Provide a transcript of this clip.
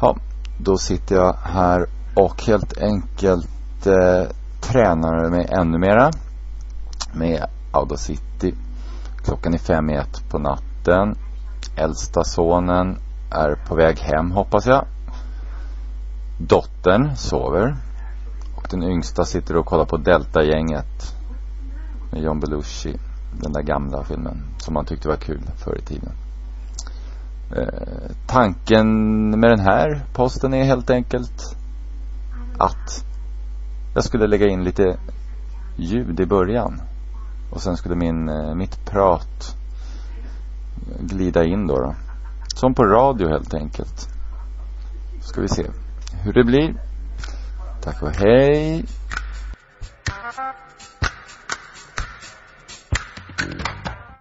Ja, då sitter jag här och helt enkelt eh, tränar mig ännu mera med Audacity. Klockan är fem i ett på natten. Äldsta sonen är på väg hem hoppas jag. Dottern sover. Och den yngsta sitter och kollar på Delta-gänget med John Belushi. Den där gamla filmen. Som man tyckte var kul förr i tiden. Eh, tanken med den här posten är helt enkelt att jag skulle lägga in lite ljud i början. Och sen skulle min, eh, mitt prat glida in då, då. Som på radio helt enkelt. Ska vi se hur det blir. Tack och hej.